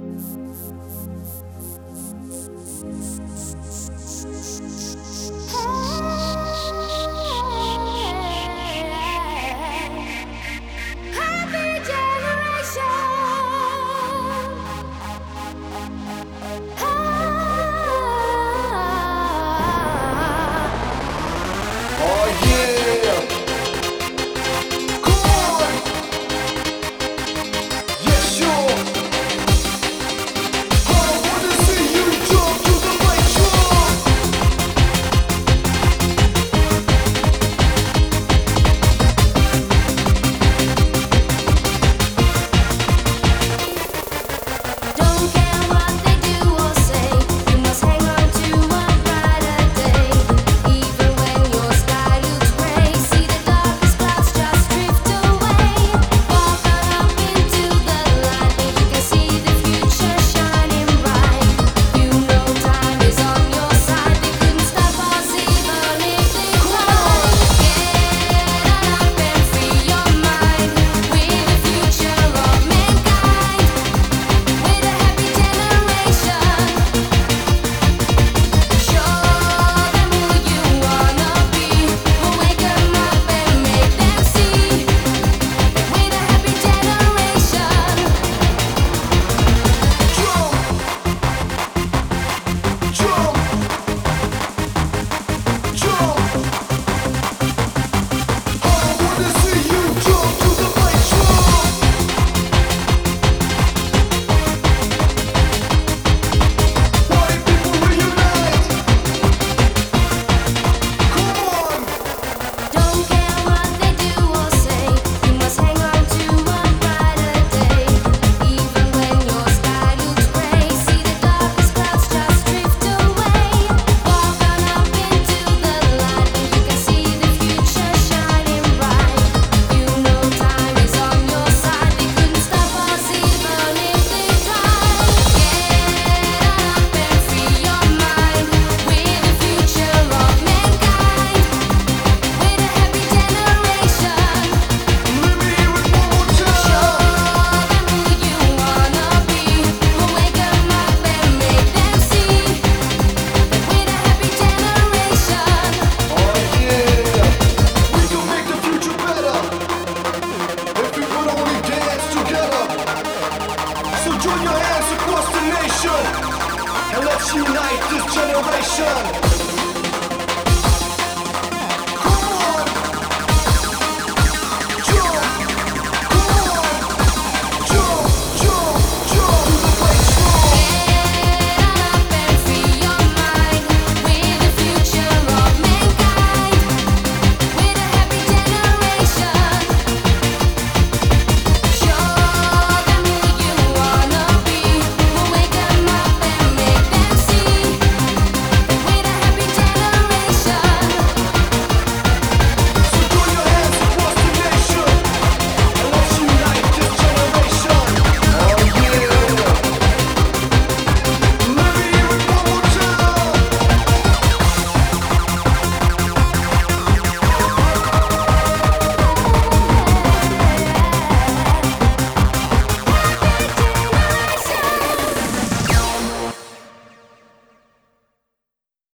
join and let's unite this generation.